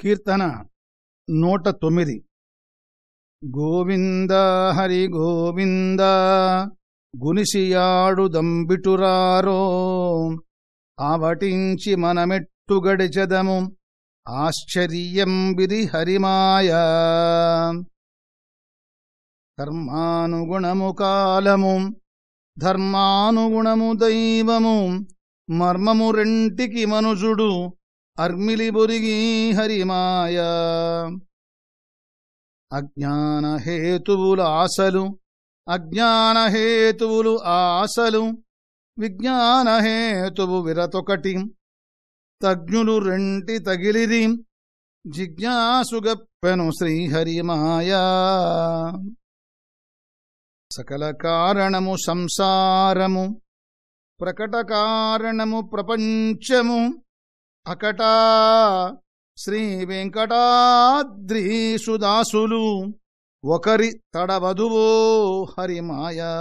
కీర్తన నూట తొమ్మిది. గోవింద హరి గోవింద గునిసియాడు దంబిటురారో ఆవటించి మనమెట్టు గడిచెదము ఆశ్చర్యం విరి హరిమాయ. కర్మానుగుణము కాలము ధర్మానుగుణము దైవము మర్మము రెంటికి మనుజుడు అర్మిలి బొరిగి హరిమాయ అజ్ఞానహేతువులు ఆశలు అజ్ఞానహేతువులు ఆశలు విజ్ఞానహేతువు విరతొకటి తజ్ఞులు రెంటి తగిలిరి జిజ్ఞాసుగప్పెను శ్రీహరిమాయా సకల కారణము సంసారము ప్రకట కారణము ప్రపంచము అకటా శ్రీ వెంకటాద్రీసుదాసులు ఒకరి తడవధువో హరిమాయా.